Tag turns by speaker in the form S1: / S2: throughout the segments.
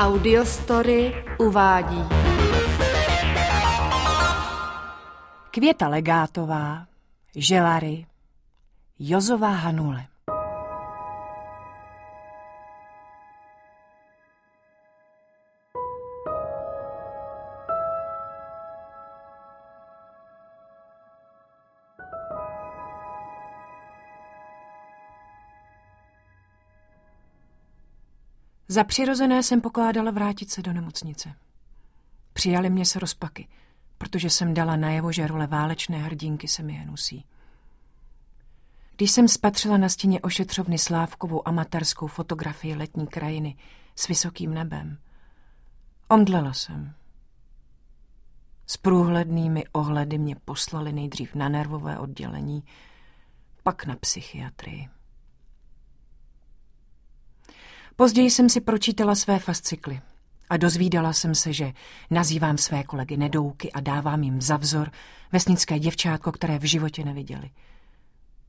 S1: Audiostory uvádí
S2: Květa Legátová, Želary, Jozová Hanule. Za přirozené jsem pokládala vrátit se do nemocnice. Přijali mě se rozpaky, protože jsem dala najevo, že role válečné hrdinky se mi jen. Když jsem spatřila na stěně ošetřovny Slávkovou amatérskou fotografii letní krajiny s vysokým nebem, omdlela jsem. S průhlednými ohledy mě poslali nejdřív na nervové oddělení, pak na psychiatrii. Později jsem si pročítala své fascikly a dozvídala jsem se, že nazývám své kolegy nedouky a dávám jim za vzor vesnické děvčátko, které v životě neviděli.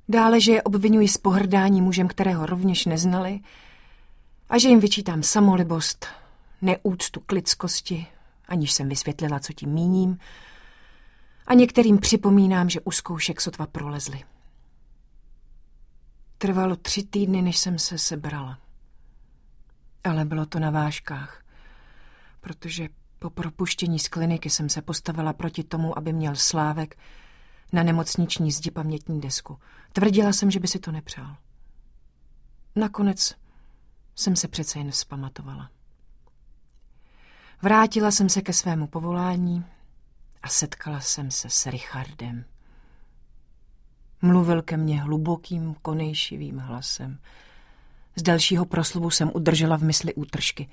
S2: Dále, že je obvinuji z pohrdání mužem, kterého rovněž neznali a že jim vyčítám samolibost, neúctu k lidskosti, aniž jsem vysvětlila, co tím míním, a některým připomínám, že u zkoušek sotva prolezli. Trvalo tři týdny, než jsem se sebrala. Ale bylo to na vážkách, protože po propuštění z kliniky jsem se postavila proti tomu, aby měl Slávek na nemocniční zdi pamětní desku. Tvrdila jsem, že by si to nepřál. Nakonec jsem se přece jen vzpamatovala. Vrátila jsem se ke svému povolání a setkala jsem se s Richardem. Mluvil ke mně hlubokým, konejšivým hlasem – z dalšího proslovu jsem udržela v mysli útržky.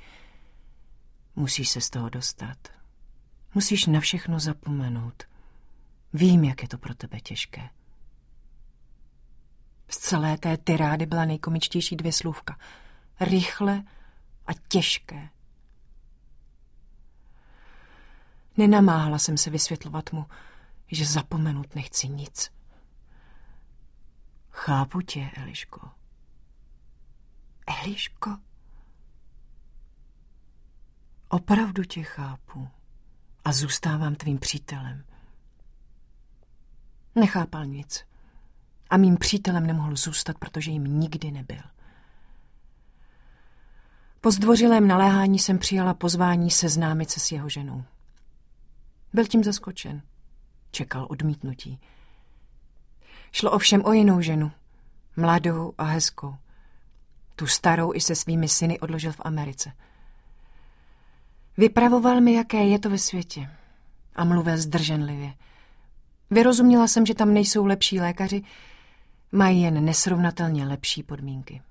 S2: Musíš se z toho dostat. Musíš na všechno zapomenout. Vím, jak je to pro tebe těžké. Z celé té tyrády byla nejkomičtější dvě slůvka. Rychle a těžké. Nenamáhala jsem se vysvětlovat mu, že zapomenout nechci nic. Chápu tě, Eliško. Eliško, opravdu tě chápu a zůstávám tvým přítelem. Nechápal nic. A mým přítelem nemohl zůstat, protože jim nikdy nebyl. Po zdvořilém naléhání jsem přijala pozvání seznámit se s jeho ženou. Byl tím zaskočen. Čekal odmítnutí. Šlo ovšem o jinou ženu, mladou a hezkou. Tu starou i se svými syny odložil v Americe. Vypravoval mi, jaké je to ve světě. A mluvil zdrženlivě. Vyrozuměla jsem, že tam nejsou lepší lékaři, mají jen nesrovnatelně lepší podmínky.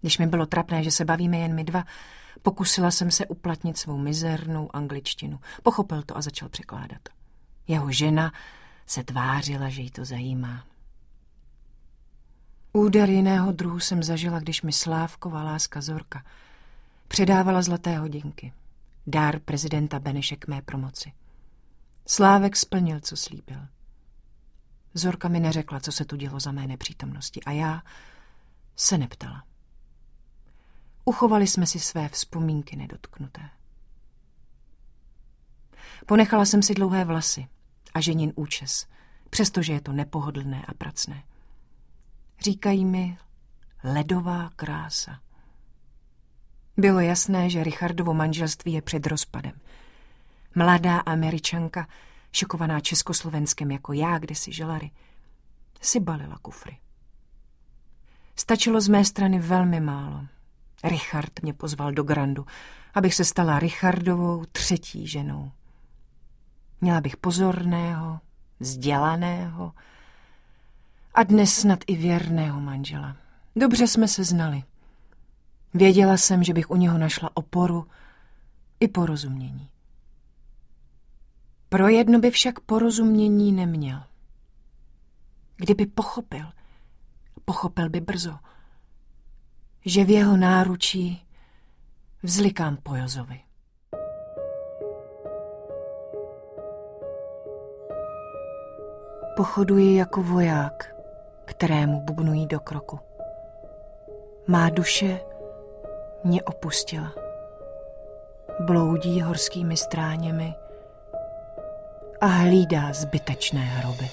S2: Když mi bylo trapné, že se bavíme jen my dva, pokusila jsem se uplatnit svou mizernou angličtinu. Pochopil to a začal překládat. Jeho žena se tvářila, že jí to zajímá. Úder jiného druhu jsem zažila, když mi Slávková láska Zorka předávala zlaté hodinky. Dár prezidenta Beneše k mé promoci. Slávek splnil, co slíbil. Zorka mi neřekla, co se tu dělo za mé nepřítomnosti a já se neptala. Uchovali jsme si své vzpomínky nedotknuté. Ponechala jsem si dlouhé vlasy a ženin účes, přestože je to nepohodlné a pracné. Říkají mi ledová krása. Bylo jasné, že Richardovo manželství je před rozpadem. Mladá američanka, šokovaná Československem jako já, kde si želary, si balila kufry. Stačilo z mé strany velmi málo. Richard mě pozval do Grandu, abych se stala Richardovou třetí ženou. Měla bych pozorného, vzdělaného, a dnes snad i věrného manžela. Dobře jsme se znali. Věděla jsem, že bych u něho našla oporu i porozumění. Pro jedno by však porozumění neměl. Kdyby pochopil, pochopil by brzo, že v jeho náručí vzlikám po Jozovi. Pochoduji jako voják, kterému bubnují do kroku. Má duše mě opustila. bloudí horskými stráněmi a hlídá zbytečné hroby.